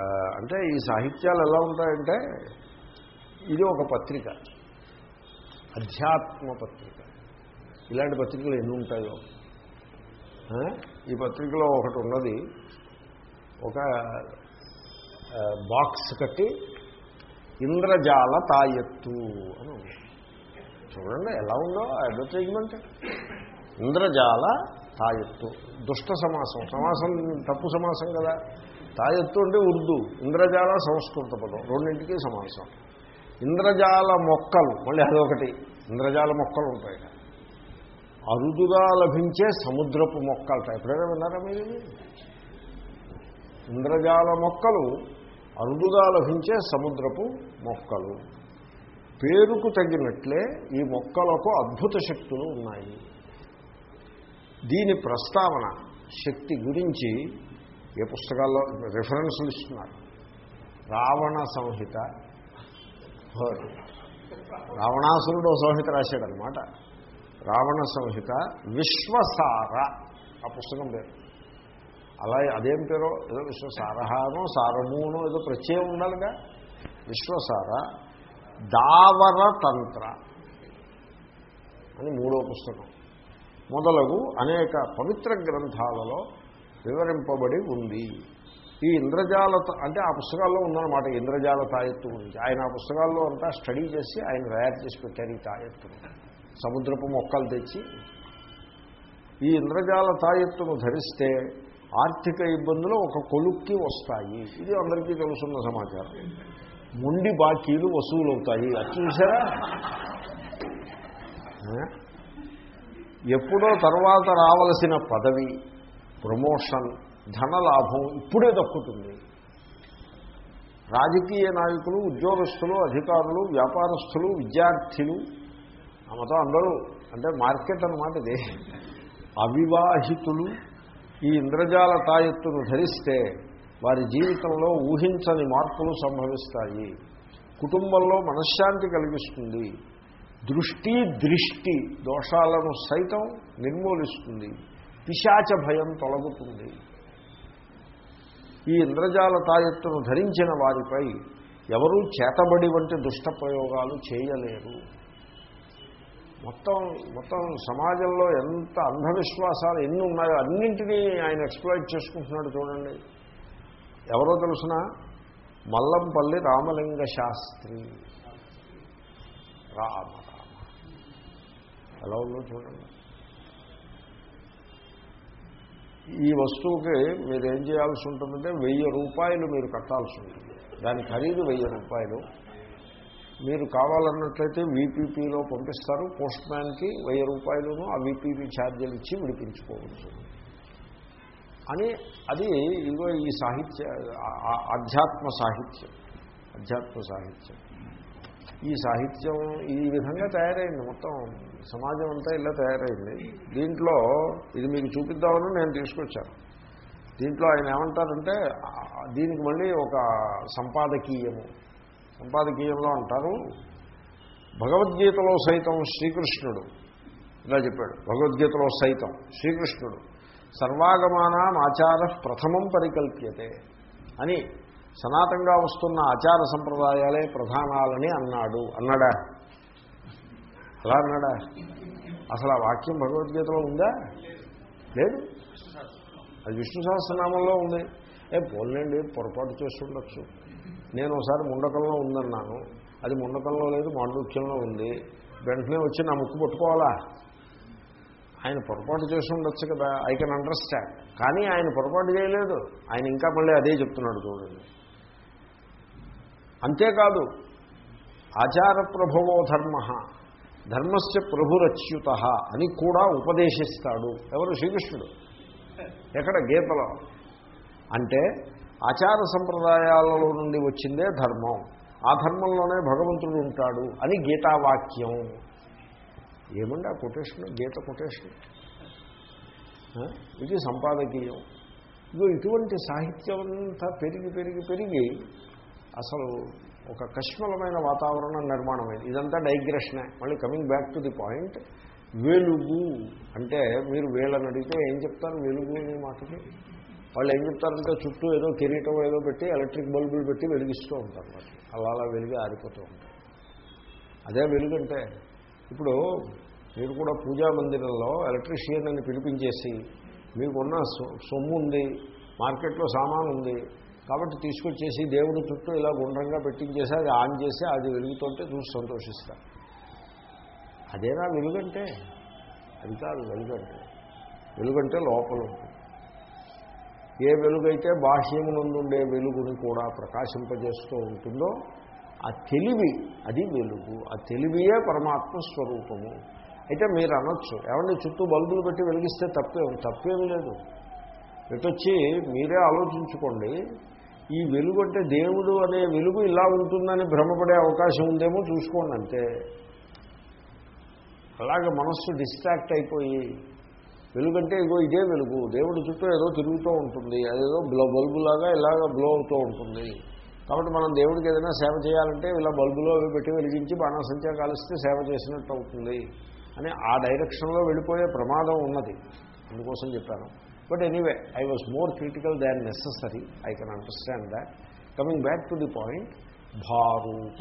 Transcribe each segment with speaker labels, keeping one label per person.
Speaker 1: అంటే ఈ సాహిత్యాలు ఎలా ఉంటాయంటే ఇది ఒక పత్రిక. అధ్యాత్మ పత్రిక. ఇలాంటి పత్రికలు ఎన్ని ఉంటాయో? ఈ పత్రికలో ఒకటి ఉన్నది. ఒక బాక్స్ కట్టి ఇంద్రజాల తాయెత్తు అని ఉంది. చూడండి ఎలా ఉందో అడ్వర్టైజ్మెంట్ ఇంద్రజాల తాయెత్తు. దుష్ట సమాసం. సమాసం తప్పు సమాసం కదా. తాయెత్తు అంటే ఉర్దూ ఇంద్రజాల సంస్కృత పదం రెండింటికి సమాసం. ఇంద్రజాల మొక్కలు మళ్ళీ అదొకటి ఇంద్రజాల మొక్కలు ఉంటాయి. అరుదుగా లభించే సముద్రపు మొక్కలట ఎప్పుడైనా విన్నారా మీరు? ఇంద్రజాల మొక్కలు అరుదుగా లభించే సముద్రపు మొక్కలు. పేరుకు తగినట్లే ఈ మొక్కలకు అద్భుత శక్తులు ఉన్నాయి. దీని ప్రస్తావన శక్తి గురించి ఏ పుస్తకాల్లో రిఫరెన్స్లు ఇస్తున్నారు? రావణ సంహిత రావణాసురుడు సంహిత రాశాడనమాట రావణ సంహిత విశ్వసార. ఆ పుస్తకం పేరు. అలా అదేం పేరో? ఏదో విశ్వసారహానో సారమునో ఏదో ప్రత్యయం ఉండాలిగా. విశ్వసార దావర తంత్ర అని మూడో పుస్తకం. మొదలగు అనేక పవిత్ర గ్రంథాలలో వివరింపబడి ఉంది. ఈ ఇంద్రజాల అంటే ఆ పుస్తకాల్లో ఉందన్నమాట ఇంద్రజాల తాయెత్తు గురించి. ఆయన ఆ పుస్తకాల్లో అంతా స్టడీ చేసి ఆయన తయారు చేసి పెట్టారు ఈ తాయెత్తును సముద్రపు మొక్కలు తెచ్చి ఈ ఇంద్రజాల తాయెత్తును ధరిస్తే ఆర్థిక ఇబ్బందులు ఒక కొలుక్కి వస్తాయి. ఇది అందరికీ తెలుసున్న సమాచారం. ముండి బాకీలు వసూలవుతాయి. అది చూసారా? ఎప్పుడో తర్వాత రావలసిన పదవి ప్రమోషన్ ధనలాభం ఇప్పుడే దక్కుతుంది. రాజకీయ నాయకులు ఉద్యోగస్తులు అధికారులు వ్యాపారస్తులు విద్యార్థులు ఆ మొత్తం అందరూ అంటే మార్కెట్ అన్నమాట ఇది. అవివాహితులు ఈ ఇంద్రజాల తాయెత్తును ధరిస్తే వారి జీవితంలో ఊహించని మార్పులు సంభవిస్తాయి. కుటుంబంలో మనశ్శాంతి కలిగిస్తుంది. దృష్టి దృష్టి దోషాలను సైతం నిర్మూలిస్తుంది. పిశాచ భయం తొలగుతుంది. ఈ ఇంద్రజాల తాయెత్తును ధరించిన వారిపై ఎవరూ చేతబడి వంటి దుష్ట ప్రయోగాలు చేయలేరు. మొత్తం మొత్తం సమాజంలో ఎంత అంధవిశ్వాసాలు ఎన్ని ఉన్నాయో అన్నింటినీ ఆయన ఎక్స్ప్లాయిట్ చేసుకుంటున్నాడు చూడండి. ఎవరో తెలుసిన? మల్లంపల్లి రామలింగ శాస్త్రి. రామ రామ. ఎలా ఉందో చూడండి. ఈ వస్తువుకి మీరు ఏం చేయాల్సి ఉంటుందంటే వెయ్యి రూపాయలు మీరు కట్టాల్సి ఉంటుంది. దాని ఖరీదు వెయ్యి రూపాయలు. మీరు కావాలన్నట్లయితే వీపీపీలో పంపిస్తారు. పోస్ట్ మ్యాన్కి వెయ్యి రూపాయలను ఆ వీపీపీ ఛార్జీలు ఇచ్చి విడిపించుకోవచ్చు. అని అది ఇదిగో ఈ సాహిత్య ఆధ్యాత్మ సాహిత్యం. అధ్యాత్మ సాహిత్యం. ఈ సాహిత్యం ఈ విధంగా తయారైంది. మొత్తం సమాజం అంతా ఇలా తయారైంది. దీంట్లో ఇది మీకు చూపిద్దామని నేను తీసుకొచ్చాను. దీంట్లో ఆయన ఏమంటారంటే దీనికి మళ్ళీ ఒక సంపాదకీయము. సంపాదకీయంలో అంటారు భగవద్గీతలో సైతం శ్రీకృష్ణుడు. ఇలా చెప్పాడు భగవద్గీతలో సైతం శ్రీకృష్ణుడు. సర్వాగమానం ఆచార ప్రథమం పరికల్ప్యతే అని సనాతంగా వస్తున్న ఆచార సంప్రదాయాలే ప్రధానాలని అన్నాడు. అన్నాడా? అలా అన్నాడా? అసలు ఆ వాక్యం భగవద్గీతలో ఉందా? లేదు. అది విష్ణు సహస్రనామంలో ఉంది. ఏ పోలేండి పొరపాటు చేస్తుండొచ్చు. నేను ఒకసారి ముండకంలో ఉందన్నాను. అది ముండకంలో లేదు మాండూక్యంలో ఉంది. వెంటనే వచ్చి నా ముక్కు పట్టుకోవాలా? ఆయన పొరపాటు చేసి ఉండొచ్చు కదా ఐ కెన్ అండర్స్టాండ్. కానీ ఆయన పొరపాటు చేయలేదు. ఆయన ఇంకా మళ్ళీ అదే చెప్తున్నాడు చూడండి. అంతేకాదు ఆచార ప్రభవో ధర్మ ధర్మస్య ప్రభురచ్యుత అని కూడా ఉపదేశిస్తాడు ఎవరు? శ్రీకృష్ణుడు. ఎక్కడ? గీతలో. అంటే ఆచార సంప్రదాయాలలో నుండి వచ్చిందే ధర్మం. ఆ ధర్మంలోనే భగవంతుడు ఉంటాడు అని గీతావాక్యం. ఏమండి ఆ కొటేషన్? గీత కొటేషన్. ఇది సంపాదకీయం. ఇదో ఇటువంటి సాహిత్యం అంతా పెరిగి పెరిగి పెరిగి అసలు ఒక కష్మలమైన వాతావరణం నిర్మాణమైంది ఇదంతా డైగ్రెషనే. మళ్ళీ coming back to the point వెలుగు అంటే మీరు వీళ్ళని అడిగితే ఏం చెప్తారు? వెలుగు అనే మాటకి? వాళ్ళు ఏం చెప్తారంటే చుట్టూ ఏదో కిరీటం ఏదో పెట్టి ఎలక్ట్రిక్ బల్బులు పెట్టి వెలిగిస్తూ ఉంటారు వాటిని అలా అలా వెలిగి ఆరిపోతూ ఉంటారు. అదే వెలుగంటే. ఇప్పుడు మీరు కూడా పూజా మందిరంలో ఎలక్ట్రీషియన్ అని పిలిపించేసి మీకున్న సొమ్ము ఉంది మార్కెట్లో సామాన్ ఉంది కాబట్టి తీసుకొచ్చేసి దేవుడి చుట్టూ ఇలా గుండ్రంగా పెట్టించేసి అది ఆన్ చేసి అది వెలుగుతుంటే చూసి సంతోషిస్తారు. అదేనా వెలుగంటే? అది కాదు వెలుగంటే. వెలుగంటే లోపల ఉంటుంది. ఏ వెలుగైతే బాహ్యమునందుండే వెలుగుని కూడా ప్రకాశింపజేస్తూ ఉంటుందో ఆ తెలివి అది వెలుగు. ఆ తెలివియే పరమాత్మ స్వరూపము. అయితే మీరు అనొచ్చు ఏమంటే చుట్టూ బల్బులు పెట్టి వెలిగిస్తే తప్పే తప్పేమీ లేదు. ఎటొచ్చి మీరే ఆలోచించుకోండి ఈ వెలుగు అంటే దేవుడు అనే వెలుగు ఇలా ఉంటుందని భ్రమపడే అవకాశం ఉందేమో చూసుకోండి అంతే. అలాగే మనస్సు డిస్ట్రాక్ట్ అయిపోయి వెలుగంటే ఇగో ఇదే వెలుగు దేవుడి చుట్టూ ఏదో తిరుగుతూ ఉంటుంది అదేదో బ్లో బల్బులాగా ఇలాగ బ్లో అవుతూ ఉంటుంది. కాబట్టి మనం దేవుడికి ఏదైనా సేవ చేయాలంటే ఇలా బల్బులో అవి పెట్టి వెలిగించి బాణాసంచా కాలిస్తే సేవ చేసినట్టు అవుతుంది అని ఆ డైరెక్షన్లో వెళ్ళిపోయే ప్రమాదం ఉన్నది. అందుకోసం చెప్పాను. But anyway I was more critical than necessary I can understand that coming back to the point భారూప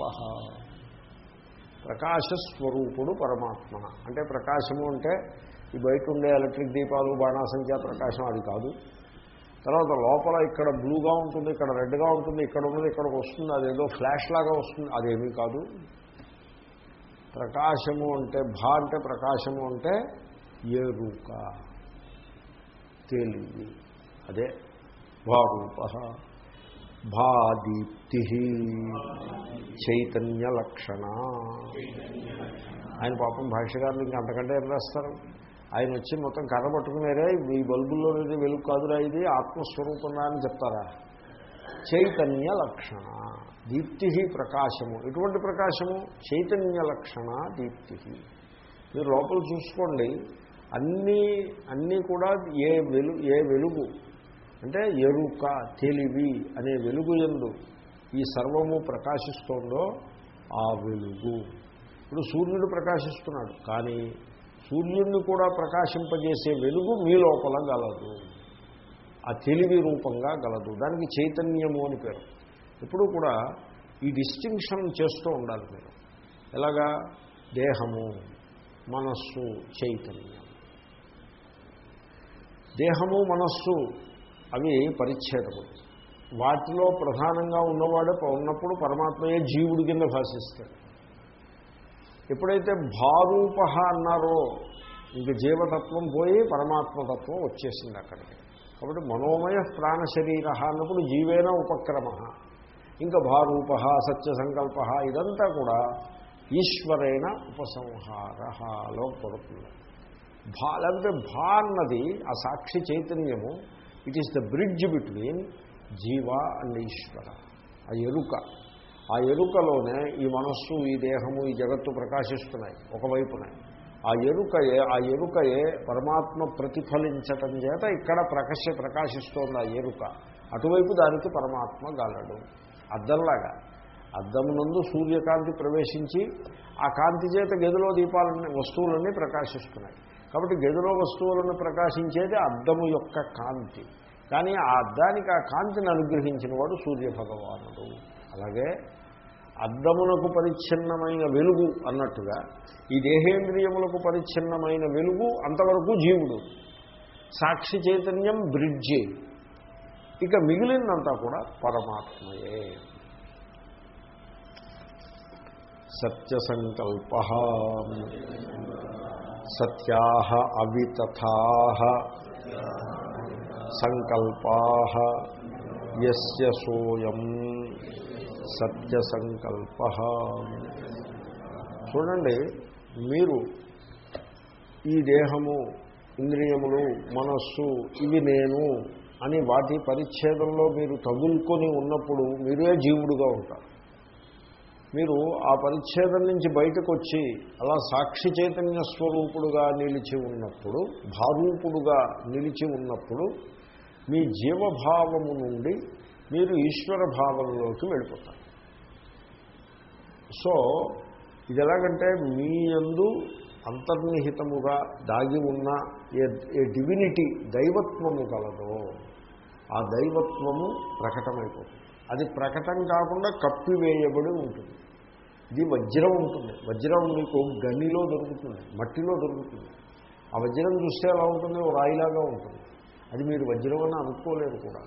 Speaker 1: ప్రకాశస్వరూపుడు పరమాత్మ అంటే ప్రకాశము అంటే ఈ బయట ఉండే ఎలక్ట్రిక్ దీపాలు బాణాసంఖ్య ప్రకాశం అది కాదు. తర్వాత లోపల ఇక్కడ బ్లూగా ఉంటుంది ఇక్కడ రెడ్గా ఉంటుంది ఇక్కడ ఉన్నది ఇక్కడికి వస్తుంది అదేదో ఫ్లాష్ లాగా వస్తుంది అదేమీ కాదు. ప్రకాశము అంటే భా అంటే ప్రకాశము అంటే ఎరుక తెలివి అదే భారూప భాదీప్తి చైతన్య లక్షణ. ఆయన పాపం భాష్యకారులు ఇంకా అంతకంటే ఏం రాస్తారు? ఆయన వచ్చి మొత్తం కర్ర పట్టుకునేరే ఈ బల్బుల్లో ఇది వెలుగు కాదురా ఇది ఆత్మస్వరూపంగా అని చెప్తారా? చైతన్య లక్షణ. దీప్తి ప్రకాశము. ఎటువంటి ప్రకాశము? చైతన్య లక్షణ దీప్తి. మీరు లోపల చూసుకోండి. అన్నీ అన్నీ కూడా ఏ వెలు ఏ వెలుగు. అంటే ఎరుక తెలివి అనే వెలుగు ఎందు ఈ సర్వము ప్రకాశిస్తోందో ఆ వెలుగు. ఇప్పుడు సూర్యుడు ప్రకాశిస్తున్నాడు కానీ సూర్యుడిని కూడా ప్రకాశింపజేసే వెలుగు మీ లోపల గలదు. ఆ తెలివి రూపంగా గలదు. దానికి చైతన్యము అని పేరు. ఎప్పుడు కూడా ఈ డిస్టింక్షన్ చేస్తూ ఉండాలి మీరు. ఎలాగా? దేహము మనస్సు చైతన్యం. దేహము మనస్సు అవి పరిచ్ఛేదము. వాటిలో ప్రధానంగా ఉన్నవాడు ఉన్నప్పుడు పరమాత్మయే జీవుడి కింద భాషిస్తాడు. ఎప్పుడైతే భారూప అన్నారో ఇంక జీవతత్వం పోయి పరమాత్మతత్వం వచ్చేసింది అక్కడికి. కాబట్టి మనోమయ ప్రాణ శరీర అన్నప్పుడు జీవేన ఉపక్రమ ఇంకా భారూప సత్య సంకల్ప ఇదంతా కూడా ఈశ్వరైన ఉపసంహారలో పడుతుంది. భా లేకపోతే భా అన్నది ఆ సాక్షి చైతన్యము. It is the bridge between జీవ అండ్ ఈశ్వర. ఆ ఎరుక. ఆ ఎరుకలోనే ఈ మనస్సు ఈ దేహము ఈ జగత్తు ప్రకాశిస్తున్నాయి ఒకవైపున. ఆ ఎరుకయే ఆ ఎరుకయే పరమాత్మ ప్రతిఫలించటం చేత ఇక్కడ ప్రకాశ ప్రకాశిస్తోంది ఆ ఎరుక. అటువైపు దానికి పరమాత్మ గలడు. అద్దంలాగా. అద్దమునందు సూర్యకాంతి ప్రవేశించి ఆ కాంతి చేత గదిలో దీపాలన్నీ వస్తువులన్నీ ప్రకాశిస్తున్నాయి. కాబట్టి గదిలో వస్తువులను ప్రకాశించేది అద్దము యొక్క కాంతి. కానీ ఆ అద్దానికి ఆ కాంతిని అనుగ్రహించిన వాడు సూర్యభగవానుడు. అలాగే అద్దమునకు పరిచ్ఛిన్నమైన వెలుగు అన్నట్టుగా ఈ దేహేంద్రియములకు పరిచ్ఛిన్నమైన వెలుగు అంతవరకు జీవుడు. సాక్షి చైతన్యం బ్రిడ్జి. ఇక మిగిలిందంతా కూడా పరమాత్మయే. సత్యసంకల్ప. సత్యా అవితథా సంకల్పా యస్య సోయం సత్యసంకల్ప చూడండి మీరు ఈ దేహము ఇంద్రియములు మనస్సు ఇవి నేను అని వాటి పరిచ్ఛేదంలో మీరు తగులుకొని ఉన్నప్పుడు మీరే జీవుడుగా ఉంటారు. మీరు ఆ పరిచ్ఛేదం నుంచి బయటకు వచ్చి అలా సాక్షి చైతన్య స్వరూపుడుగా నిలిచి ఉన్నప్పుడు భారూపుడుగా నిలిచి ఉన్నప్పుడు మీ జీవభావము నుండి మీరు ఈశ్వర భావంలోకి వెళ్ళిపోతారు. సో ఇది ఎలాగంటే మీ యందు అంతర్నిహితముగా దాగి ఉన్న ఏ ఏ డివినిటీ దైవత్వము కలదో ఆ దైవత్వము ప్రకటమైపోతుంది. అది ప్రకటం కాకుండా కప్పివేయబడి ఉంటుంది. ఇది వజ్రం ఉంటుంది. వజ్రం మీకు గనిలో దొరుకుతుంది మట్టిలో దొరుకుతుంది. ఆ వజ్రం చూస్తే ఎలా ఉంటుంది? ఓ రాయిలాగా ఉంటుంది. అది మీరు వజ్రం అని అనుకోలేరు కూడా.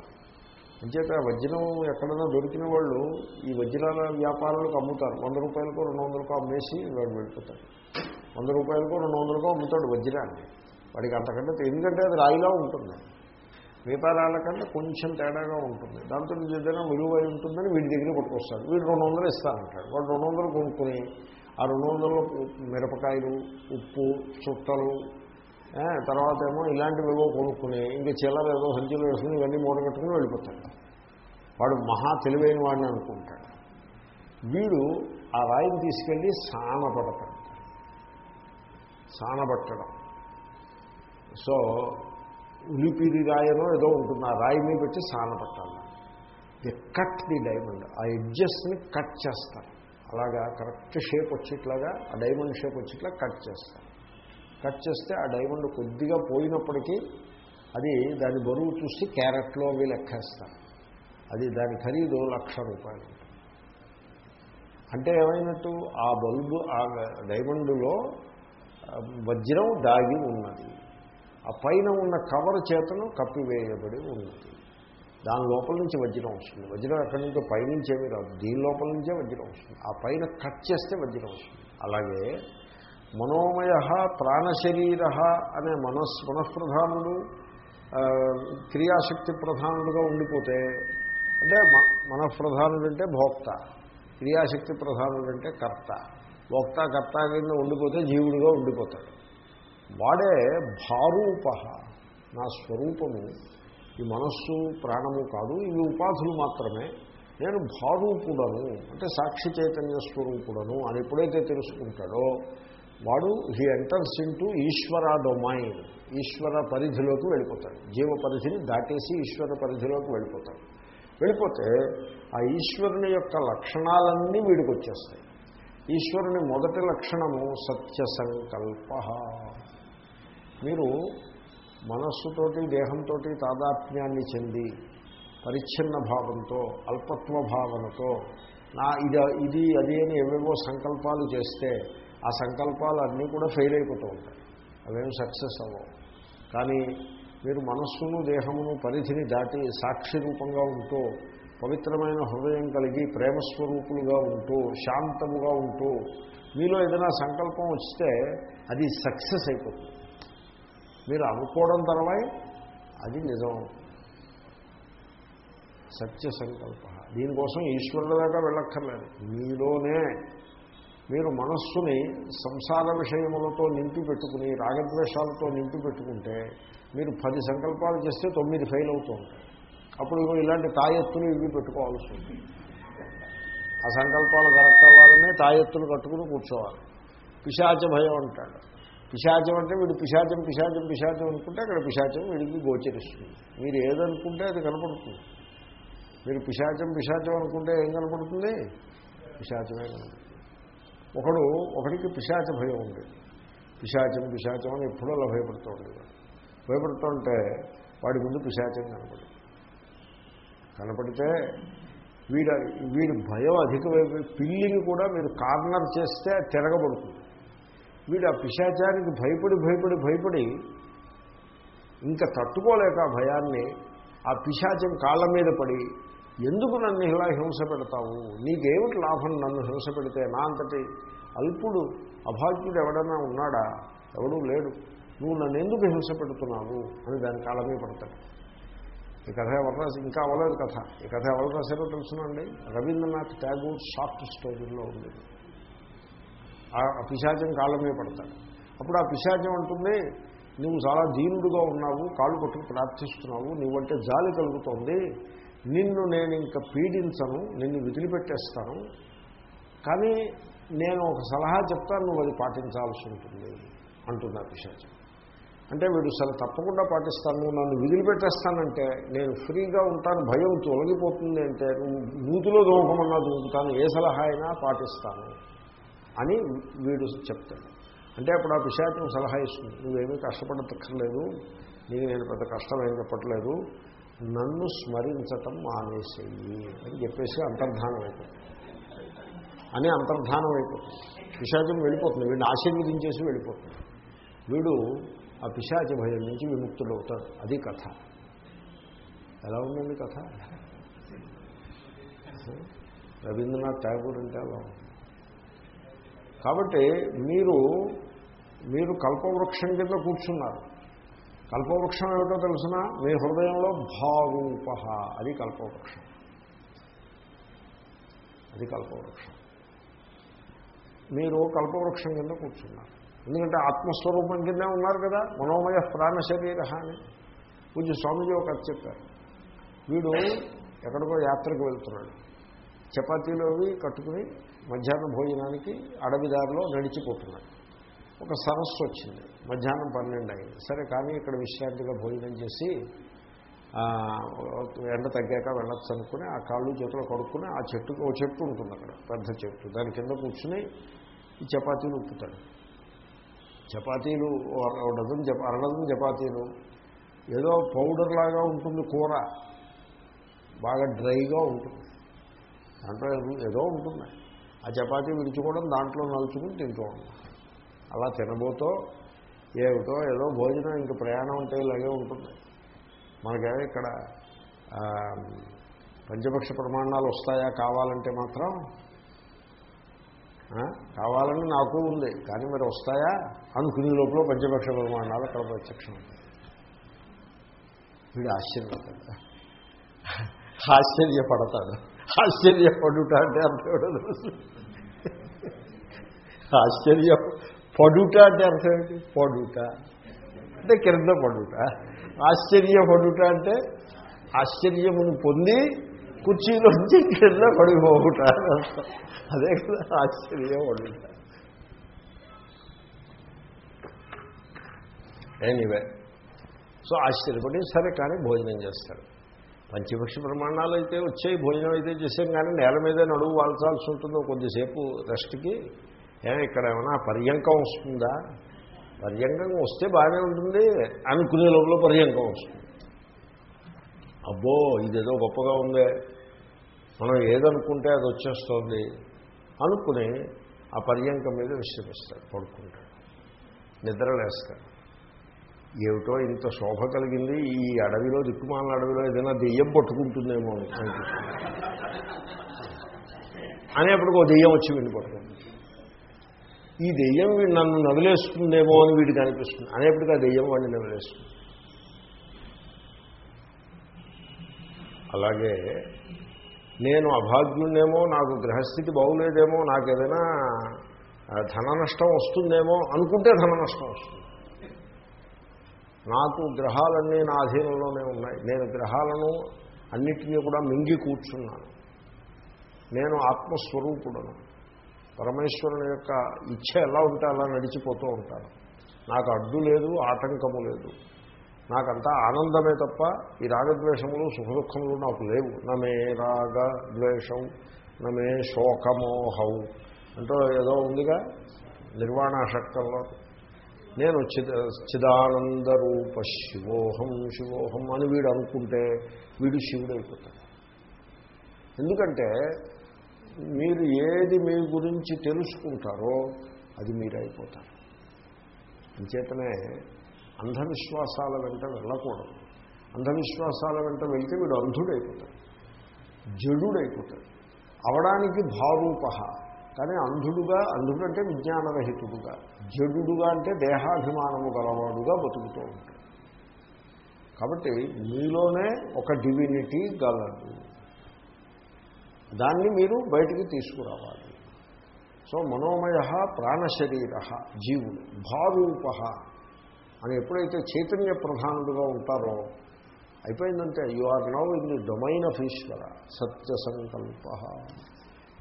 Speaker 1: అంచేత వజ్రం ఎక్కడైనా దొరికిన వాళ్ళు ఈ వజ్రాల వ్యాపారాలకు అమ్ముతారు. వంద రూపాయలకు రెండు వందలకు అమ్మేసి వాడు వెళ్ళిపోతాడు. వంద రూపాయలకు రెండు వందలకు అమ్ముతాడు వజ్రాన్ని. వాడికి అంతకంటే ఎందుకంటే అది రాయిలా ఉంటుంది. మిగతా రాళ్ళకంటే కొంచెం తేడాగా ఉంటుంది. దాంతో నుంచి ఏదైనా విలువై ఉంటుందని వీడి దగ్గర పట్టుకొస్తాడు వీడు రెండు వందలు ఇస్తానంటాడు. వాడు రెండు వందలు కొనుక్కొని ఆ రెండు వందలు మిరపకాయలు ఉప్పు చుట్టలు తర్వాత ఏమో ఇలాంటివి ఏవో కొనుక్కుని ఇంక చిల్లర ఏదో సంచులు వేసుకుని ఇవన్నీ మూట కట్టుకుని వెళ్ళిపోతాడు. వాడు మహా తెలివైన వాడిని అనుకుంటాడు. వీడు ఆ రాయిని తీసుకెళ్ళి సానపడతాడు సానబట్టడం. సో ఉలిపిరి రాయనో ఏదో ఉంటుంది. ఆ రాయి మీద పెట్టి సానపట్టాలి ది కట్ ది డైమండ్ ఆ ఎడ్జస్ట్ని కట్ చేస్తారు. అలాగా కరెక్ట్ షేప్ వచ్చేట్లాగా ఆ డైమండ్ షేప్ వచ్చేట్లా కట్ చేస్తారు. కట్ చేస్తే ఆ డైమండ్ కొద్దిగా పోయినప్పటికీ అది దాని బరువు చూసి క్యారెట్లో అవి లెక్కేస్తారు. అది దాని ఖరీదు లక్ష రూపాయలు. అంటే ఏమైనట్టు? ఆ బల్బు ఆ డైమండ్లో వజ్రం దాగి ఉన్నది. ఆ పైన ఉన్న కవర్ చేతను కప్పివేయబడి ఉన్నది దాని లోపల నుంచి వజ్రం వస్తుంది. వజ్రం ఎక్కడి నుంచో పైనుంచి ఏమీ రాదు. దీని లోపల నుంచే వజ్రం వస్తుంది. ఆ పైన కట్ చేస్తే వజ్రం వస్తుంది. అలాగే మనోమయ ప్రాణశరీర అనే మనస్ మనఃప్రధానుడు క్రియాశక్తి ప్రధానుడుగా ఉండిపోతే అంటే మనఃప్రధానుడు అంటే భోక్త క్రియాశక్తి ప్రధానుడు అంటే కర్త. భోక్త కర్త కింద ఉండిపోతే జీవుడిగా ఉండిపోతాడు. వాడే భారూప. నా స్వరూపము ఈ మనస్సు ప్రాణము కాదు ఇవి ఉపాధులు మాత్రమే. నేను భారూపుడను అంటే సాక్షి చైతన్య స్వరూపుడను అని ఎప్పుడైతే తెలుసుకుంటాడో వాడు హీ ఎంటర్స్ ఇంటూ ఈశ్వర డొమైన్ ఈశ్వర పరిధిలోకి వెళ్ళిపోతాడు. జీవ పరిధిని దాటేసి ఈశ్వర పరిధిలోకి వెళ్ళిపోతాడు. వెళ్ళిపోతే ఆ ఈశ్వరుని యొక్క లక్షణాలన్నీ వీడికి వచ్చేస్తాయి ఈశ్వరుని మొదటి లక్షణము సత్య సంకల్ప. మీరు మనస్సుతోటి దేహంతో తాదాత్మ్యాన్ని చెంది పరిచ్ఛిన్న భావంతో అల్పత్వ భావనతో నా ఇది ఇది అది అని ఏవేవో సంకల్పాలు చేస్తే ఆ సంకల్పాలు అన్నీ కూడా ఫెయిల్ అయిపోతూ ఉంటాయి. అవేం సక్సెస్ అవ్వవు. కానీ మీరు మనస్సును దేహమును పరిధిని దాటి సాక్షి రూపంగా ఉంటూ పవిత్రమైన హృదయం కలిగి ప్రేమస్వరూపులుగా ఉంటూ శాంతముగా ఉంటూ మీలో ఏదైనా సంకల్పం వస్తే అది సక్సెస్ అయిపోతుంది. మీరు అనుకోవడం తర్వాత అది నిజం. సత్య సంకల్ప. దీనికోసం ఈశ్వరుడు దాకా వెళ్ళక్కర్లేదు. మీలోనే మీరు మనస్సుని సంసార విషయములతో నింపి పెట్టుకుని రాగద్వేషాలతో నింపి పెట్టుకుంటే మీరు పది సంకల్పాలు చేస్తే తొమ్మిది ఫెయిల్ అవుతూ ఉంటాయి. అప్పుడు ఇగో ఇలాంటి తాయెత్తులు ఇవి పెట్టుకోవాల్సి ఉంటుంది. ఆ సంకల్పాలు కరెక్ట్ అవ్వాలనే తాయెత్తులు కట్టుకుని కూర్చోవాలి. పిశాచ భయం అంటాడు. పిశాచం అంటే వీడు పిశాచం పిశాచం పిశాచం అనుకుంటే అక్కడ పిశాచం వీడికి గోచరిస్తుంది. మీరు ఏదనుకుంటే అది కనపడుతుంది. మీరు పిశాచం పిశాచం అనుకుంటే ఏం కనపడుతుంది? పిశాచమే కనపడుతుంది. ఒకడు ఒకడికి పిశాచ భయం ఉంది పిశాచం పిశాచం అని ఎప్పుడూ అలా భయపడుతూ ఉండేవాడు భయపడుతుంటే వాడి ముందు పిశాచం కనపడి కనపడితే వీడ వీడి భయం అధికమైపోయి పిల్లిని కూడా మీరు కార్నర్ చేస్తే తిరగబడుతుంది. వీడు ఆ పిశాచానికి భయపడి భయపడి భయపడి ఇంకా తట్టుకోలేక ఆ భయాన్ని ఆ పిశాచం కాళ్ళ మీద పడి ఎందుకు నన్ను ఇలా హింస పెడతావు? నీకేమిటి లాభం నన్ను హింస పెడితే? నా అంతటి అల్పుడు అభాగ్యుడు ఎవడన్నా ఉన్నాడా? ఎవడూ లేడు. నువ్వు నన్ను ఎందుకు హింస పెడుతున్నావు? అని దాని కాళ్ళ మీద పడతాడు. ఈ కథ ఎవరు రాసి ఇంకా అవ్వలేదు కథ. ఈ కథ ఎవరు రాశారో తెలుసునండి. రవీంద్రనాథ్ ట్యాగూర్ షార్ట్ స్టోరీలో ఉంది. ఆ పిశాచం కాళ్ళ మీద పడతాడు. అప్పుడు ఆ పిశాచం అంటుంది నువ్వు చాలా దీనుడుగా ఉన్నావు కాళ్ళు కొట్టుకు ప్రార్థిస్తున్నావు నువ్వంటే జాలి కలుగుతోంది నిన్ను నేను ఇంకా పీడించను నిన్ను వదిలిపెట్టేస్తాను కానీ నేను ఒక సలహా చెప్తాను నువ్వు అది పాటించాల్సి ఉంటుంది అంటుంది ఆ పిశాచం. అంటే వీడు సరే తప్పకుండా పాటిస్తాను నన్ను వదిలిపెట్టేస్తానంటే నేను ఫ్రీగా ఉంటాను భయం తొలగిపోతుంది అంటే నువ్వు నూతిలో దూకమన్నా దూకుతాను ఏ సలహా అయినా పాటిస్తాను. అని వీడు చెప్తాడు. అంటే అప్పుడు ఆ పిశాచం సలహా ఇస్తుంది. నువ్వేమీ కష్టపడక్కర్లేదు నీకు నేను పెద్ద కష్టం ఏం చెప్పట్లేదు. నన్ను స్మరించటం మానేసేయి అని చెప్పేసి అంతర్ధానం అయిపోతుంది. అని అంతర్ధానం అయిపోతుంది. పిశాచం వెళ్ళిపోతుంది. వీడిని ఆశీర్వదించేసి వెళ్ళిపోతుంది. వీడు ఆ పిశాచ భయం నుంచి విముక్తుడు అవుతాడు అది కథ. ఎలా ఉందండి కథ? రవీంద్రనాథ్ ఠాగూర్ అంటే అలా ఉంది. కాబట్టి మీరు మీరు కల్పవృక్షం కింద కూర్చున్నారు. కల్పవృక్షం ఏమిటో తెలిసిన? మీ హృదయంలో భారూప అది కల్పవృక్షం. అది కల్పవృక్షం. మీరు కల్పవృక్షం కింద కూర్చున్నారు. ఎందుకంటే ఆత్మస్వరూపం కిందే ఉన్నారు కదా మనోమయ ప్రాణ శరీర అని. పూజ స్వామిజీ ఒక చెప్పారు. వీడు ఎక్కడికో యాత్రకు వెళ్తున్నాడు. చపాతీలు అవి కట్టుకుని మధ్యాహ్నం భోజనానికి అడవిదారిలో నడిచిపోతున్నాడు. ఒక సరస్సు వచ్చింది. మధ్యాహ్నం పన్నెండు అయింది. సరే కానీ ఇక్కడ విశ్రాంతిగా భోజనం చేసి ఎండ తగ్గాక వెళ్ళొచ్చు అనుకుని ఆ కాళ్ళు చేతులు కడుక్కుని ఆ చెట్టుకు ఓ చెట్టు ఉంటుంది అక్కడ పెద్ద చెట్టు. దాని కింద కూర్చుని ఈ చపాతీలు ఉప్పుతాడు. చపాతీలు డజన్ చప అరడజన్ చపాతీలు. ఏదో పౌడర్ లాగా ఉంటుంది కూర. బాగా డ్రైగా ఉంటుంది. దాంట్లో ఏదో ఉంటుంది. ఆ చపాతీ విరుచుకోవడం దాంట్లో నలుచుకుని తింటూ ఉన్నాం అలా తినబోతో ఏమిటో ఏదో భోజనం ఇంక ప్రయాణం అంటే ఇలాగే ఉంటుంది. మనకే ఇక్కడ పంచపక్ష ప్రమాణాలు వస్తాయా కావాలంటే మాత్రం కావాలని నాకు ఉంది కానీ మరి వస్తాయా అనుకునే లోపల పంచపక్ష ప్రమాణాలు అక్కడ ప్రత్యక్షం వీడు ఆశ్చర్యపడతాడు. ఆశ్చర్యపడతాడు. ఆశ్చర్యపడుట అంటే అర్థం ఏమిటో తెలుసు ఆశ్చర్య పడుట అంటే అర్థం ఏంటి? పడుట. అంటే కింద పడుట. ఆశ్చర్యపడుట అంటే ఆశ్చర్యమును పొంది కుర్చీలోంచి కింద పడిపోవుట అదే కదా ఆశ్చర్యపడుట. ఎనీవే సో ఆశ్చర్యపడి సరే కానీ భోజనం చేస్తాడు పంచపక్షి ప్రమాణాలు అయితే వచ్చాయి భోజనం అయితే చేసాం కానీ నేల మీద నడువు వాల్చాల్సి ఉంటుందో కొద్దిసేపు రెస్ట్కి. ఏ ఇక్కడ ఏమైనా పర్యంకం వస్తుందా? పర్యంకం వస్తే బాగానే ఉంటుంది అనుకునే లోపల పర్యంకం వస్తుంది. అబ్బో ఇదేదో గొప్పగా ఉందే. మనం ఏదనుకుంటే అది వచ్చేస్తుంది అనుకుని ఆ పర్యంకం మీద విశ్రమిస్తాడు పడుకుంటాడు. నిద్రలేస్తాడు. ఏమిటో ఇంత శోభ కలిగింది ఈ అడవిలో దిక్కుమాల అడవిలో ఏదైనా దెయ్యం పట్టుకుంటుందేమో అని అనిపిస్తుంది. అనేప్పటికి ఓ దెయ్యం వచ్చి వీడిని పట్టుకుంటుంది. ఈ దెయ్యం వీడు నన్ను నవిలేస్తుందేమో అని వీడికి అనిపిస్తుంది. అనేప్పటికీ ఆ దెయ్యం వాడిని నవిలేస్తుంది అలాగే నేను అభాగ్యుణ్ణేమో నాకు గ్రహస్థితి బాగులేదేమో నాకు ఏదైనా ధన నష్టం వస్తుందేమో అనుకుంటే ధన నష్టం వస్తుంది. నాకు గ్రహాలన్నీ నా అధీనంలోనే ఉన్నాయి. నేను గ్రహాలను అన్నిటినీ కూడా మింగి కూర్చున్నాను. నేను ఆత్మస్వరూపుడను. పరమేశ్వరుని యొక్క ఇచ్ఛ ఎలా ఉంటే అలా నడిచిపోతూ ఉంటాను. నాకు అడ్డు లేదు ఆటంకము లేదు. నాకంతా ఆనందమే తప్ప ఈ రాగద్వేషములు సుఖదుఖములు నాకు లేవు. నమే రాగ ద్వేషం నమే శోకమోహం. అంటూ ఏదో ఉందిగా నిర్వాణ షట్కంలో నేను చిద చిదానందరూప శివోహం శివోహం అని వీడు అనుకుంటే వీడు శివుడైపోతాడు. ఎందుకంటే మీరు ఏది మీ గురించి తెలుసుకుంటారో అది మీరు అయిపోతారు అంచేతనే అంధవిశ్వాసాల వెంట వెళ్ళకూడదు. అంధవిశ్వాసాల వెంట వెళ్తే వీడు అంధుడైపోతాడు జడుడైపోతాడు. అవడానికి భారూప కానీ అంధుడుగా అంధుడంటే విజ్ఞానరహితుడుగా. జడుడుగా అంటే దేహాభిమానము గలవాడుగా బతుకుతూ ఉంటాడు. కాబట్టి మీలోనే ఒక డివినిటీ గలదు దాన్ని మీరు బయటికి తీసుకురావాలి. సో మనోమయ ప్రాణశరీర జీవుడు భారూప అని ఎప్పుడైతే చైతన్య ప్రధానుడుగా ఉంటారో అయిపోయిందంటే you are now in the domain of ఈశ్వర సత్య సంకల్ప.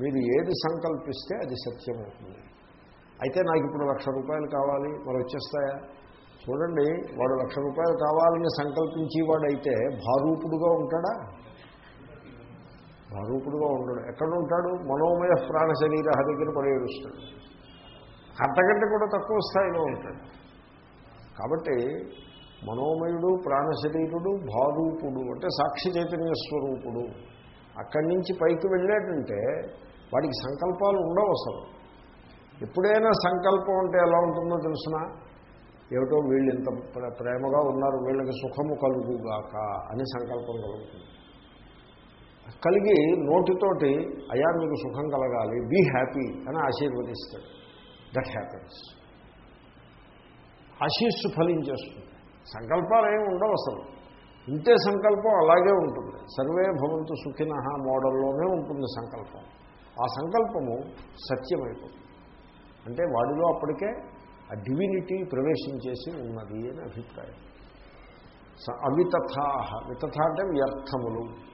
Speaker 1: మీరు ఏది సంకల్పిస్తే అది సత్యం అవుతుంది అయితే నాకు ఇప్పుడు లక్ష రూపాయలు కావాలి మరి వచ్చేస్తాయా? చూడండి వాడు లక్ష రూపాయలు కావాలని సంకల్పించేవాడైతే భారూపుడుగా ఉంటాడా? భారూపుడుగా ఉండడు. ఎక్కడ ఉంటాడు? మనోమయ ప్రాణ శరీర దగ్గర పడేడుస్తాడు అంతకంటే కూడా తక్కువ స్థాయిలో ఉంటాడు. కాబట్టి మనోమయుడు ప్రాణశరీరుడు భారూపుడు అంటే సాక్షి చైతన్య స్వరూపుడు. అక్కడి నుంచి పైకి వెళ్ళాడంటే వాడికి సంకల్పాలు ఉండవు అసలు. ఎప్పుడైనా సంకల్పం అంటే ఎలా ఉంటుందో తెలుసిన? ఏమిటో వీళ్ళు ఇంత ప్రేమగా ఉన్నారు వీళ్ళకి సుఖము కలుగుగాక అని సంకల్పం కలుగుతుంది. కలిగి నోటితోటి అయా మీకు సుఖం కలగాలి బీ హ్యాపీ అని ఆశీర్వదిస్తాడు. That happiness. ఆశీస్సు ఫలించేస్తుంది. సంకల్పాలు ఏమి ఉండవు అసలు. ఇంతే సంకల్పం అలాగే ఉంటుంది. సర్వే భవంతు సుఖిన మోడల్లోనే ఉంటుంది సంకల్పం. ఆ సంకల్పము సత్యమైపోతుంది. అంటే వాడిలో అప్పటికే ఆ డివినిటీ ప్రవేశించేసి ఉన్నది అని అభిప్రాయం. అవితథాహ వితథ అంటే వ్యర్థములు.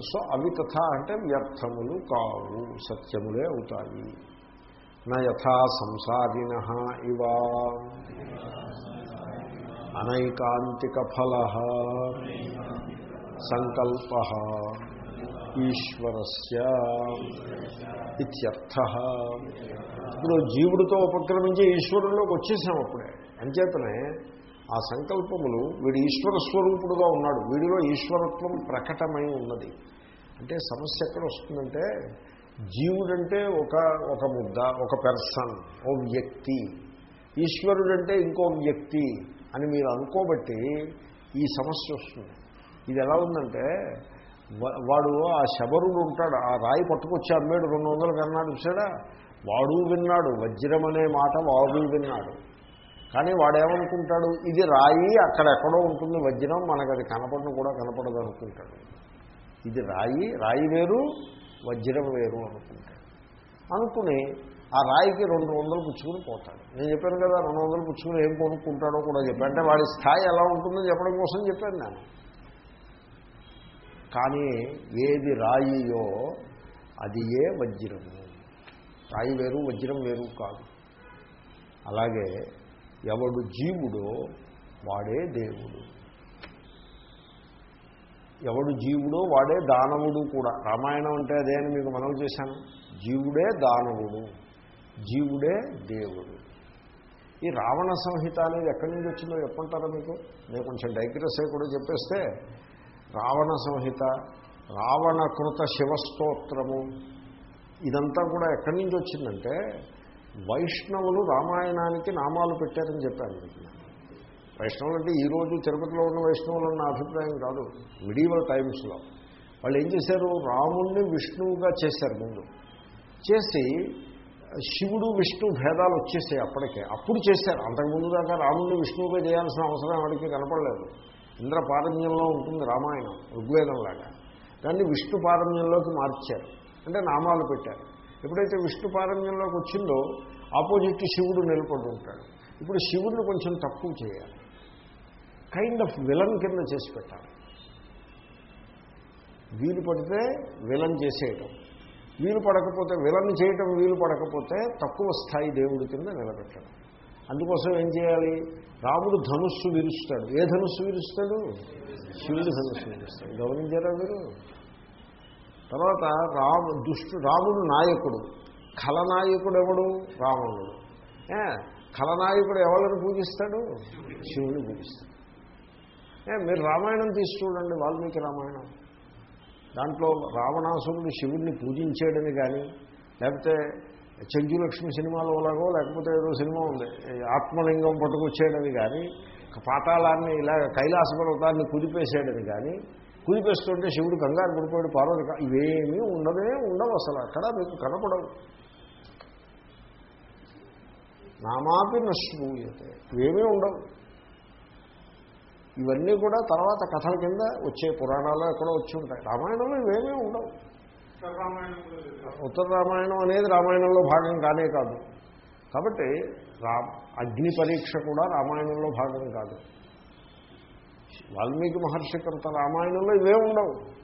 Speaker 1: సో అవితథ అంటే వ్యర్థములు కావు సత్యములే అవుతాయి. నా యథా సంసారిణ ఇవా. అనైకాంతిక ఫల సంకల్ప ఈశ్వరస్య ఇత్యర్థ. ఇప్పుడు జీవుడితో ఉపక్రమించి ఈశ్వరుల్లోకి వచ్చేసాం అప్పుడే. అంచేతనే ఆ సంకల్పములు వీడు ఈశ్వర స్వరూపుడుగా ఉన్నాడు. వీడిలో ఈశ్వరత్వం ప్రకటమై ఉన్నది. అంటే సమస్య ఎక్కడ వస్తుందంటే జీవుడంటే ఒక ఒక ముద్ద ఒక పెర్సన్ ఓ వ్యక్తి. ఈశ్వరుడంటే ఇంకో వ్యక్తి. అని మీరు అనుకోబట్టి ఈ సమస్య వస్తుంది. ఇది ఎలా ఉందంటే వాడు ఆ శబరుడు ఉంటాడు ఆ రాయి పట్టుకొచ్చి అమ్మేడు రెండు వందలు కన్నాడు చూసాడా వాడు విన్నాడు వజ్రం అనే మాట వాడు విన్నాడు. కానీ వాడేమనుకుంటాడు? ఇది రాయి అక్కడ ఎక్కడో ఉంటుంది వజ్రం మనకు అది కనపడను కూడా కనపడదు అనుకుంటాడు. ఇది రాయి రాయి వేరు వజ్రం వేరు అనుకుంటాడు. అనుకుని ఆ రాయికి రెండు వందలు పుచ్చుకుని పోతాడు. నేను చెప్పాను కదా రెండు వందలు పుచ్చుకుని ఏం కొనుక్కుంటాడో కూడా చెప్పాను. అంటే వాడి స్థాయి ఎలా ఉంటుందో చెప్పడం కోసం చెప్పాను నేను. కానీ ఏది రాయియో అది ఏ వజ్రము. రాయి వేరు వజ్రం వేరు కాదు. అలాగే ఎవడు జీవుడో వాడే దేవుడు. ఎవడు జీవుడో వాడే దానవుడు కూడా. రామాయణం అంటే అదే అని మీకు మనవి చేశాను. జీవుడే దానవుడు. జీవుడే దేవుడు. ఈ రావణ సంహిత అనేది ఎక్కడి నుంచి వచ్చిందో చెప్పంటారా మీకు? నేను కొంచెం డైగ్రెస్ అయి కూడా చెప్పేస్తే రావణ సంహిత రావణ కృత శివస్తోత్రము ఇదంతా కూడా ఎక్కడి నుంచి వచ్చిందంటే వైష్ణవులు రామాయణానికి నామాలు పెట్టారని చెప్పాను మీకు. వైష్ణవులు అంటే ఈరోజు తిరుపతిలో ఉన్న వైష్ణవులు అన్న అభిప్రాయం కాదు మిడీవల్ టైమ్స్లో వాళ్ళు ఏం చేశారు? రాముణ్ణి విష్ణువుగా చేశారు ముందు. చేసి శివుడు విష్ణు భేదాలు వచ్చేసాయి అప్పటికే. అప్పుడు చేశారు. అంతకుముందు దాకా రాముడిని విష్ణువుగా చేయాల్సిన అవసరం ఎవరికి కనపడలేదు. ఇంద్ర పారంజ్యంలో ఉంటుంది రామాయణం ఋగ్వేదంలాగా దాన్ని విష్ణు పారమ్యంలోకి మార్చారు. అంటే నామాలు పెట్టారు. ఎప్పుడైతే విష్ణు పారమ్యంలోకి వచ్చిందో ఆపోజిట్ శివుడు నిలబడి ఉంటాడు. ఇప్పుడు శివుడిని కొంచెం తక్కువ చేయాలి. కైండ్ ఆఫ్ విలన్ కింద చేసి పెట్టాలి. వీలు పడితే విలన్ చేసేయటం. వీలు పడకపోతే విలన్ చేయటం వీలు పడకపోతే తక్కువ స్థాయి దేవుడి కింద నిలబెట్టడం. అందుకోసం ఏం చేయాలి? రాముడు ధనుస్సు విరుస్తాడు. ఏ ధనుస్సు విరుస్తాడు? శివుడు ధనుస్సు విరుస్తాడు. గమనించారా మీరు? తర్వాత రాము దుష్టు రాముడు నాయకుడు. ఖలనాయకుడు ఎవడు రావణుడు ఖలనాయకుడు ఎవరిని పూజిస్తాడు? శివుని పూజిస్తాడు. మీరు రామాయణం తీసి చూడండి వాల్మీకి రామాయణం. దాంట్లో రావణాసురుడు శివుడిని పూజించాడని కానీ లేకపోతే చెంచులక్ష్మి సినిమాలో లాగో లేకపోతే ఏదో సినిమా ఉంది ఆత్మలింగం పట్టుకొచ్చేయడని కానీ పాతాళాన్ని ఇలా కైలాస పర్వతాన్ని కుదిపేసాడని కానీ కుదిపేస్తుంటే శివుడు కంగారు పడిపోయాడు పార్వతి ఇవేమీ ఉండవే ఉండవు అసలు అక్కడ మీకు కనపడవు. నామాపి నశ్రూయతే ఇవేమీ ఉండవు. ఇవన్నీ కూడా తర్వాత కథల కింద వచ్చే పురాణాల్లో ఎక్కడో వచ్చి ఉంటాయి. రామాయణంలో ఇవేమీ ఉండవు. ఉత్తర రామాయణం అనేది రామాయణంలో భాగం కానే కాదు. కాబట్టి రా అగ్ని పరీక్ష కూడా రామాయణంలో భాగం కాదు. వాల్మీకి మహర్షి కంత రామాయణంలో ఇవే ఉండవు.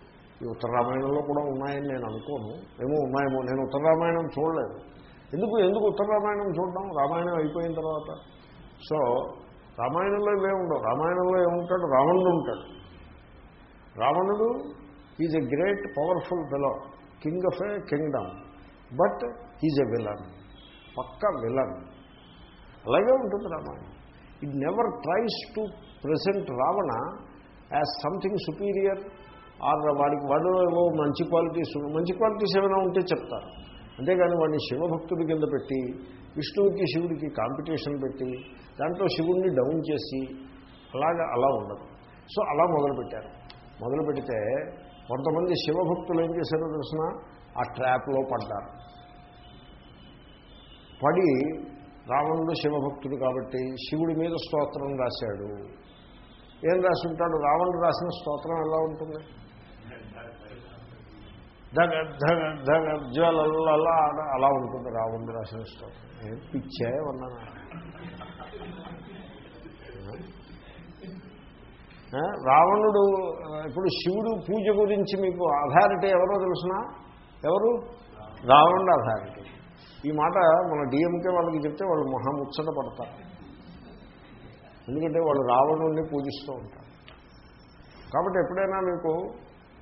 Speaker 1: ఈ ఉత్తర రామాయణంలో కూడా ఉన్నాయని నేను అనుకోను. ఏమో ఉన్నాయేమో నేను ఉత్తర రామాయణం చూడలేదు. ఎందుకు ఎందుకు ఉత్తర రామాయణం చూడడం? రామాయణం అయిపోయిన తర్వాత. సో రామాయణంలో ఇవే ఉండవు. రామాయణంలో ఏముంటాడు? రావణుడు ఉంటాడు. రావణుడు is a great powerful fellow king of a kingdom but is a villain పక్క విలన్. అలాగే ఉంటుంది Ramayanam. It never tries to present Ravana as something superior or వాడికి వాడు ఏవో మంచి క్వాలిటీస్ మంచి క్వాలిటీస్ ఏమైనా ఉంటే చెప్తారు. అంతేగాని వాడిని శివభక్తుడి కింద పెట్టి విష్ణువుకి శివుడికి కాంపిటీషన్ పెట్టి దాంట్లో శివుడిని డౌన్ చేసి అలాగా అలా ఉండదు. సో అలా మొదలుపెట్టారు. మొదలు పెడితే కొంతమంది శివభక్తులు ఏం చేశారో తెలిసిన? ఆ ట్రాప్లో పడ్డారు. పడి రావణుడు శివభక్తుడు కాబట్టి శివుడి మీద స్తోత్రం రాశాడు. ఏం రాసి ఉంటాడు? రావణుడు రాసిన స్తోత్రం ఎలా ఉంటుంది? ధగ ధగ ధగ జ్వలల్లా అలా ఉంటుంది రావణుడు రాసిన స్తోత్రం నేను పిచ్చే ఉన్నాను. రావణుడు ఇప్పుడు శివుడు పూజ గురించి మీకు అథారిటీ ఎవరో తెలుసిన? ఎవరు? రావణుడు అథారిటీ. ఈ మాట మన డిఎంకే వాళ్ళకి చెప్తే వాళ్ళు మహాముచ్చట పడతారు. ఎందుకంటే వాళ్ళు రావణుడిని పూజిస్తూ ఉంటారు. కాబట్టి ఎప్పుడైనా మీకు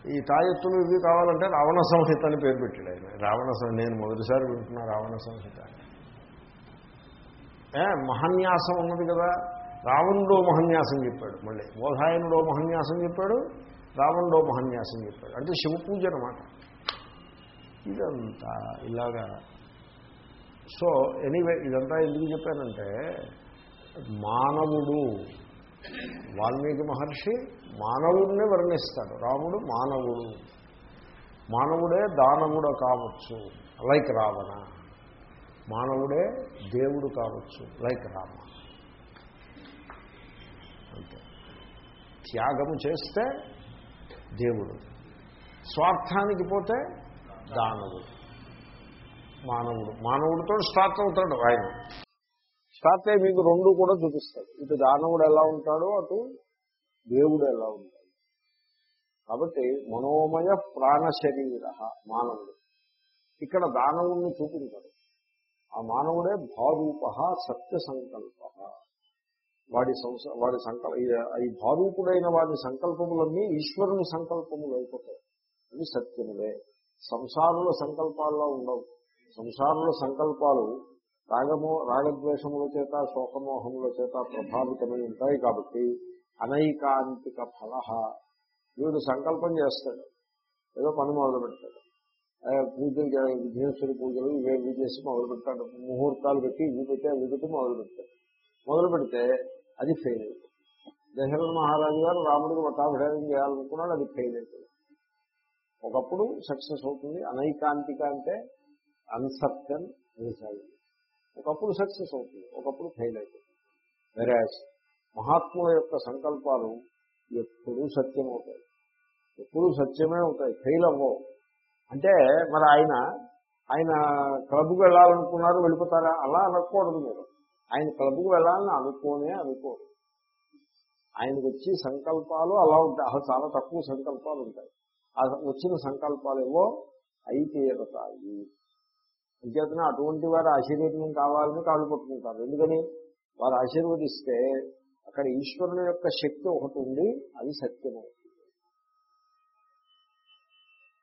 Speaker 1: ఈ తాయెత్తులు ఇవి కావాలంటే రావణ సంహిత అని పేరు పెట్టాడు ఆయన. రావణ నేను మొదటిసారి వింటున్నా రావణ సంహిత. మహాన్యాసం ఉన్నది కదా. రావణుడో మహన్యాసం చెప్పాడు మళ్ళీ. బోధాయనుడో మహన్యాసం చెప్పాడు రావణుడో మహన్యాసం చెప్పాడు. అంటే శివ పూజ అనమాట ఇదంతా ఇలాగా. సో ఎనీవే ఇదంతా ఎందుకు చెప్పానంటే మానవుడు వాల్మీకి మహర్షి మానవుడిని వర్ణిస్తాడు. రాముడు మానవుడు. మానవుడే దానవుడు కావచ్చు లైక్ రావణ. మానవుడే దేవుడు కావచ్చు లైక్ రామ. అంతే. త్యాగము చేస్తే దేవుడు. స్వార్థానికి పోతే దానవుడు. మానవుడు. మానవుడితో స్టార్ట్ అవుతాడు ఆయన. స్టార్ట్ అయ్యి మీకు రెండు కూడా చూపిస్తాడు. ఇటు దానవుడు ఎలా ఉంటాడో అటు దేవుడు ఎలా ఉంటాడు? కాబట్టి మనోమయ ప్రాణ శరీర మానవుడు. ఇక్కడ దానవుణ్ణి చూపించాడు. ఆ మానవుడే భారూప సత్య సంకల్ప వాడి సంస వాడి సంకల్ప ఈ భారూపుడైన వాడి సంకల్పములన్నీ ఈశ్వరుని సంకల్పములు అయిపోతాయి. అవి సత్యములే. సంసారుల సంకల్పాల్లో ఉండవు. సంసారుల సంకల్పాలు రాగమో రాగద్వేషముల చేత శోకమోహముల చేత ప్రభావితమై ఉంటాయి కాబట్టి అనైకాంతిక ఫల వీడు సంకల్పం చేస్తాడు. ఏదో పని మొదలు పెడతాడు పూజలు విఘ్నేశ్వరి పూజలు ఇవేవి చేసి మొదలు పెడతాడు ముహూర్తాలు పెట్టి ఇవి పెట్టి అవి పెట్టి మొదలు పెడతాడు మొదలు పెడితే అది ఫెయిల్ అవుతుంది దశరథ మహారాజు గారు రాముడికి పట్టాభిషేకం చేయాలనుకున్నాడు అది ఫెయిల్ అవుతుంది ఒకప్పుడు సక్సెస్ అవుతుంది. అనైకాంతిక అంటే అన్సర్టన్ రిజల్ట్ ఒకప్పుడు సక్సెస్ అవుతుంది. ఒకప్పుడు ఫెయిల్ అవుతుంది వెరాజ్ మహాత్ముల యొక్క సంకల్పాలు ఎప్పుడూ సత్యం అవుతాయి ఎప్పుడూ సత్యమే అవుతాయి. ఫెయిల్ అవ్వవు. అంటే మరి ఆయన ఆయన క్లబ్కి వెళ్ళాలనుకున్నారు వెళ్ళిపోతారా? అలా అనకూడదు మీరు. ఆయన క్లబ్కి వెళ్ళాలని అనుకోనే అనుకో ఆయనకు వచ్చి సంకల్పాలు అలా ఉంటాయి. అసలు చాలా తక్కువ సంకల్పాలు ఉంటాయి. ఆ వచ్చిన సంకల్పాలు ఏవో అయి తీరతాయి. అంచేతనే అటువంటి వారి ఆశీర్వదనం కావాలని కాళ్ళు పట్టుకుంటారు. ఎందుకని? వారు ఆశీర్వదిస్తే అక్కడ ఈశ్వరుని యొక్క శక్తి ఒకటి ఉంది అది సత్యము.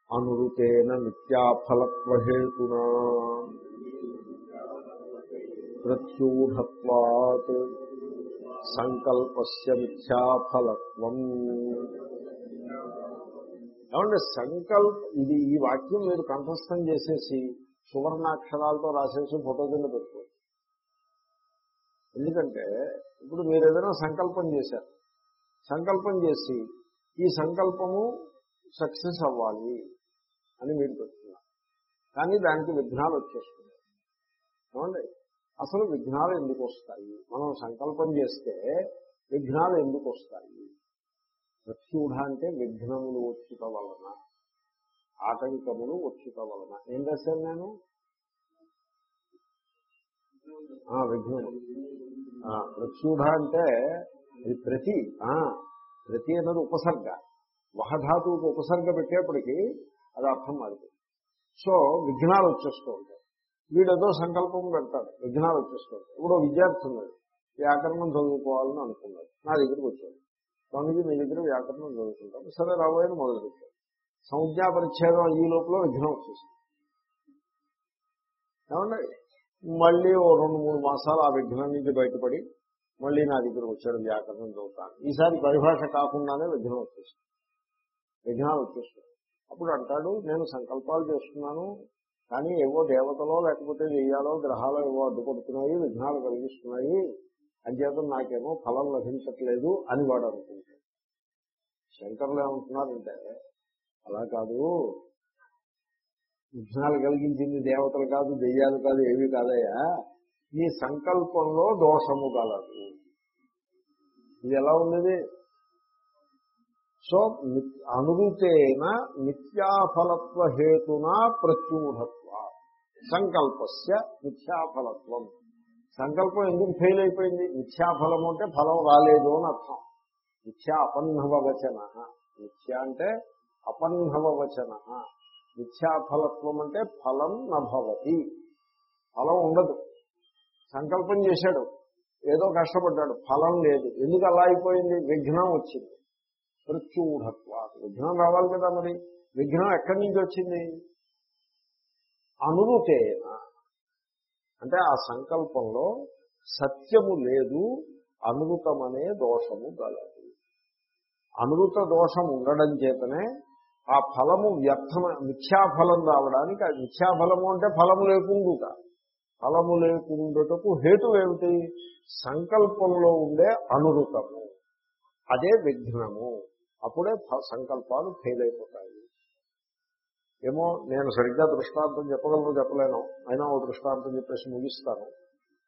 Speaker 1: అనురుతేన నిత్యాఫలత్వహేతునా ప్రత్యూఢత్వాత్ సంకల్పస్య మిథ్యాఫలత్వం ఏమంటే సంకల్ప ఇది ఈ వాక్యం మీరు కంఠస్థం చేసేసి సువర్ణాక్షరాలతో రాసేసి ఫోటో కింద పెట్టుకోవచ్చు ఎందుకంటే ఇప్పుడు మీరు ఏదైనా సంకల్పం చేశారు. సంకల్పం చేసి ఈ సంకల్పము సక్సెస్ అవ్వాలి అని మీరు పెడుతున్నారు కానీ దానికి విఘ్నాలు వచ్చేస్తున్నాయి. ఏమండి? అసలు విఘ్నాలు ఎందుకు వస్తాయి? మనం సంకల్పం చేస్తే విఘ్నాలు ఎందుకు వస్తాయి? ప్రత్యూఢ అంటే విఘ్నములు వచ్చుట వలన ఆటంకములు వచ్చుట వలన. ఏం రాశాను నేను? విఘ్నము ప్రత్యూఢ అంటే అది ప్రతి ప్రతి అన్నది ఉపసర్గ. వహధాతువుకు ఉపసర్గ పెట్టేప్పటికీ అది అర్థం మారింది సో విఘ్నాలు వచ్చేస్తూ ఉంటాయి. వీడేదో సంకల్పం పెడతాడు విఘ్నాలు వచ్చేస్తూ ఉంటాయి. ఇప్పుడు విద్యార్థి ఉన్నాడు వ్యాకరణం చదువుకోవాలని అనుకున్నాడు నా దగ్గరికి వచ్చాడు. స్వామిజీ మీ దగ్గర వ్యాకరణం చదువుకుంటాను. సరే రాబోయే మొదలుపెట్టాడు సంజ్ఞా పరిచ్ఛేదం ఈ లోపల విఘ్నం వచ్చేసింది. ఏమండి? మళ్ళీ ఓ రెండు మూడు మాసాలు ఆ విఘ్నం నుంచి బయటపడి మళ్ళీ నా దగ్గరకు వచ్చాడు వ్యాకరణం చదువుతాను ఈసారి పరిభాష కాకుండానే విఘ్నం వచ్చేస్తుంది విఘ్నాలు వచ్చేస్తుంది అప్పుడు అంటాడు నేను సంకల్పాలు చేస్తున్నాను కానీ ఏవో దేవతలో లేకపోతే దెయ్యాలో గ్రహాలు ఏవో అడ్డుపడుతున్నాయి విఘ్నాలు కలిగిస్తున్నాయి అంచేత నాకేమో ఫలం లభించట్లేదు అని వాడు అనుకుంటాడు. శంకర్లు ఏమంటున్నారంటే అలా కాదు విఘ్నాలు కలిగించింది దేవతలు కాదు దెయ్యాలు కాదు ఏవి కాదయ్యా. నీ సంకల్పంలో దోషము కలదు. ఇది ఎలా ఉన్నది? సో అనురుతేన నిత్యాఫలత్వ హేతున ప్రత్యూఢత్వ సంకల్పస్య మిథ్యాఫలత్వం సంకల్పం ఎందుకు ఫెయిల్ అయిపోయింది? మిథ్యాఫలం అంటే ఫలం రాలేదు అని అర్థం. మిథ్యా అపన్నవ వచన మిథ్య అంటే అపన్నవ వచన మిథ్యాఫలత్వం అంటే ఫలం నభవతి. ఫలం ఉండదు. సంకల్పం చేశాడు. ఏదో కష్టపడ్డాడు. ఫలం లేదు. ఎందుకు అలా అయిపోయింది? విఘ్నం వచ్చింది. ప్రత్యూఢత్వ విఘ్నం రావాలి కదా మరి? విఘ్నం ఎక్కడి నుంచి వచ్చింది? అనురుతేన. అంటే ఆ సంకల్పంలో సత్యము లేదు అనురుతమనే దోషము గలదు. అనురుత దోషం ఉండడం చేతనే ఆ ఫలము వ్యర్థమ మిథ్యాఫలం రావడానికి ఆ మిథ్యాఫలము అంటే ఫలము లేకుండుట. ఫలము లేకుండుటకు హేతు ఏమిటి? సంకల్పంలో ఉండే అనురుతము అదే విఘ్నము. అప్పుడే సంకల్పాలు ఫెయిల్ అయిపోతాయి ఏమో నేను సరిగ్గా దృష్టాంతం చెప్పగలను చెప్పలేను. అయినా ఓ దృష్టాంతం చెప్పేసి ముగిస్తాను.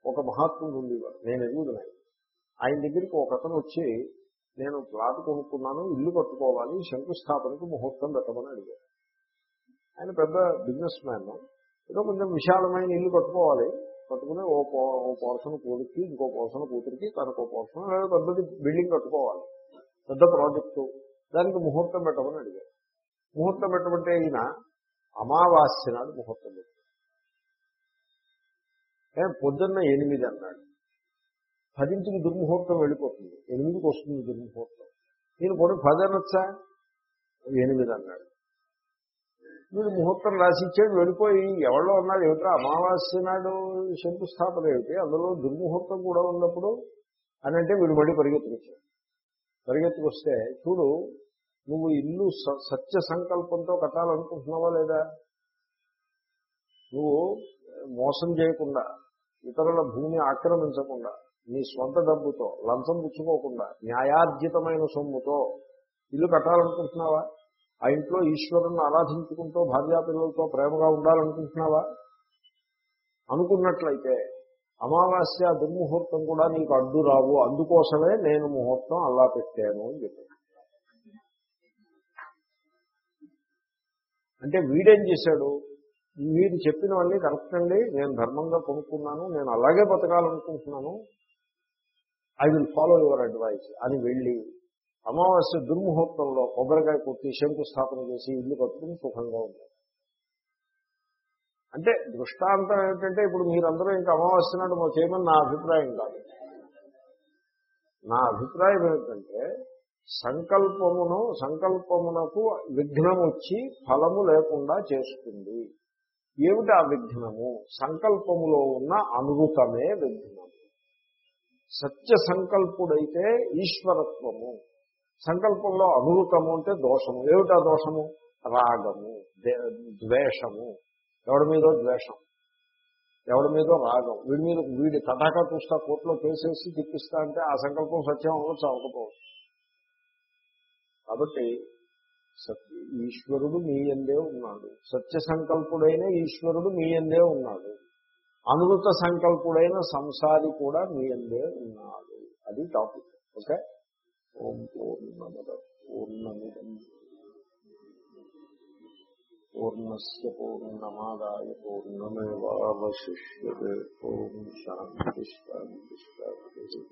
Speaker 1: ఒక మహాత్ముడు ఉండేవాడు. నేను ఎదుగుతున్నాయి ఆయన దగ్గరికి ఒక అతను వచ్చి నేను ప్లాట్ కొనుక్కున్నాను ఇల్లు కట్టుకోవాలి శంకుస్థాపనకు ముహూర్తం పెట్టమని అడిగాను ఆయన పెద్ద బిజినెస్ మ్యాన్ ఏదో కొంచెం విశాలమైన ఇల్లు కట్టుకోవాలి. కట్టుకుని ఓ ఓ పోర్షన్ కూతురికి ఇంకో పోర్షన్ కూతురికి తనకు పోర్షన్ లేదా పెద్దది బిల్డింగ్ కట్టుకోవాలి. పెద్ద ప్రాజెక్టు దానికి ముహూర్తం పెట్టమని అడిగారు. ముహూర్తం పెట్టమంటే ఈయన అమావాస్య నాడు ముహూర్తం పెట్టారు. పొద్దున్న ఎనిమిది అన్నాడు. పదింటికి దుర్ముహూర్తం వెళ్ళిపోతుంది. ఎనిమిదికి వస్తుంది దుర్ముహూర్తం. నేను కూడా పది అనొచ్చా ఎనిమిది అన్నాడు. మీరు ముహూర్తం రాసిచ్చేది వెళ్ళిపోయి ఎవరో అన్నాడు ఏమిటో అమావాస్య నాడు శంకుస్థాపన ఏమిటి? అందులో దుర్ముహూర్తం కూడా ఉన్నప్పుడు? అని అంటే వీడు మళ్ళీ పరిగెత్తుకొచ్చాడు. పరిగెత్తుకొస్తే చూడు నువ్వు ఇల్లు సత్య సంకల్పంతో కట్టాలనుకుంటున్నావా లేదా? నువ్వు మోసం చేయకుండా ఇతరుల భూమిని ఆక్రమించకుండా నీ స్వంత డబ్బుతో లంచం పుచ్చుకోకుండా న్యాయార్జితమైన సొమ్ముతో ఇల్లు కట్టాలనుకుంటున్నావా? ఆ ఇంట్లో ఈశ్వరుని ఆరాధించుకుంటూ భార్యాపిల్లలతో ప్రేమగా ఉండాలనుకుంటున్నావా? అనుకున్నట్లయితే అమావాస్య దుర్ముహూర్తం కూడా నీకు అడ్డు రావు. అందుకోసమే నేను ముహూర్తం అల్లా పెట్టాను అని చెప్పాను. అంటే వీడేం చేశాడు? మీరు చెప్పినవన్నీ కరెక్ట్ అండి. నేను ధర్మంగా కొనుక్కున్నాను. నేను అలాగే బతకాలనుకుంటున్నాను. I will follow your advice అని వెళ్ళి అమావాస్య దుర్ముహూర్తంలో కొబ్బరికాయ కొట్టి శంకుస్థాపన చేసి ఇల్లు కట్టుకుని సుఖంగా ఉంది అంటే దృష్టాంతం ఏంటంటే ఇప్పుడు మీరందరూ ఇంకా అమావాస్య నాడు చేయమని నా అభిప్రాయం కాదు. నా అభిప్రాయం ఏమిటంటే సంకల్పమును సంకల్పమునకు విఘ్నం వచ్చి ఫలము లేకుండా చేస్తుంది ఏమిటి ఆ విఘ్నము? సంకల్పములో ఉన్న అనుభూతమే విఘ్నం. సత్య సంకల్పుడైతే ఈశ్వరత్వము. సంకల్పంలో అనుభూతము అంటే దోషము. ఏమిటా దోషము? రాగము ద్వేషము. ఎవడి మీదో ద్వేషం? ఎవడి మీదో రాగం? వీడి మీద వీడి తటాకా చూస్తా కోర్టులో కేసేసి తిప్పిస్తా అంటే ఆ సంకల్పం సత్యం అవ్వచ్చు అవ్వకపోవచ్చు కాబట్టి సత్య ఈశ్వరుడు మీ ఎందే ఉన్నాడు. సత్య సంకల్పుడైన ఈశ్వరుడు మీ ఎందే ఉన్నాడు. అనుభూత సంకల్పుడైన సంసారి కూడా మీ అందే ఉన్నాడు. అది టాపిక్. ఓకే? ఓం పూర్ణమద పూర్ణమిదం. పూర్ణస్ పూర్ణమాదాయ పూర్ణమేవాశిష్యే ఓం శాంతి శాంతి శాంతి.